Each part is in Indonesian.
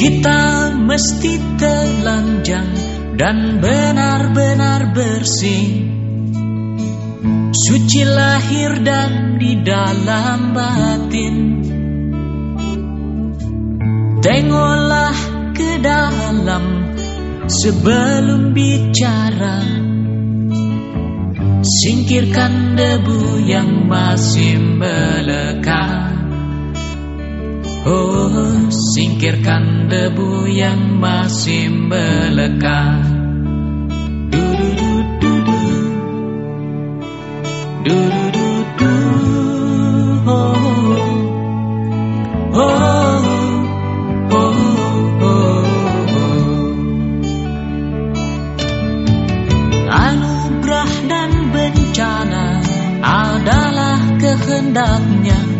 Kita mesti telanjang dan benar-benar bersih. Suci lahir dan di dalam batin. Tengoklah ke dalam sebelum bicara. Singkirkan debu yang masih melekat Oh, singkirkan debu yang masih melekat. Du du du du oh oh oh oh oh. Anugerah dan bencana adalah kehendaknya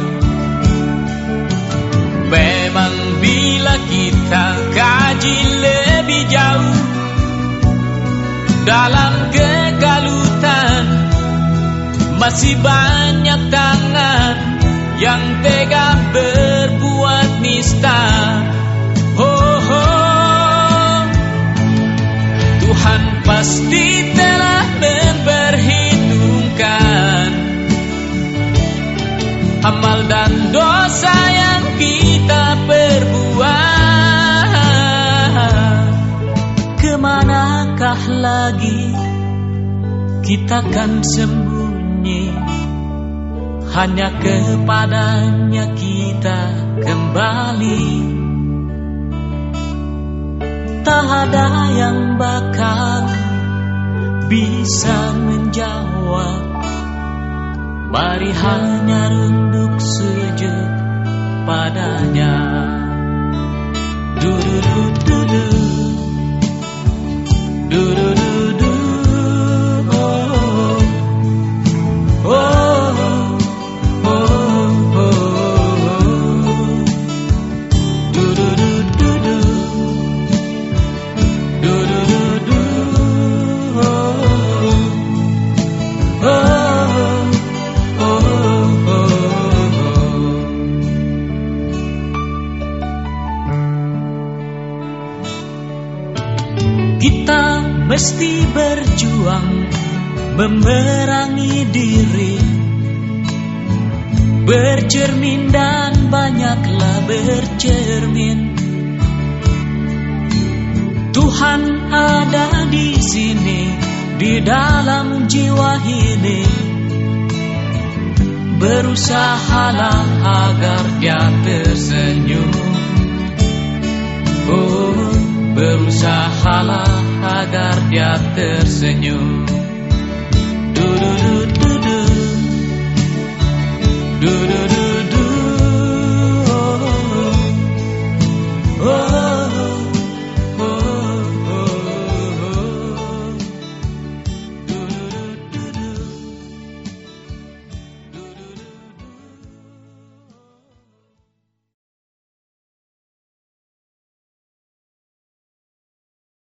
kita kaji lebih jauh Dalam kekalutan Masih banyak tangan Yang tega berbuat nista oh, oh. Tuhan pasti telah memperhitungkan Amal dan dosa lagi kita kan sembunyi. Hanya kepadanya kita kembali. Tak ada yang bakal bisa menjawab. Mari hanya runduk sujud padanya mesti berjuang memerangi diri. Bercermin dan banyaklah bercermin. Tuhan ada di sini di dalam jiwa ini. Berusahalah agar dia tersenyum. Oh, berusahalah agar dia tersenyum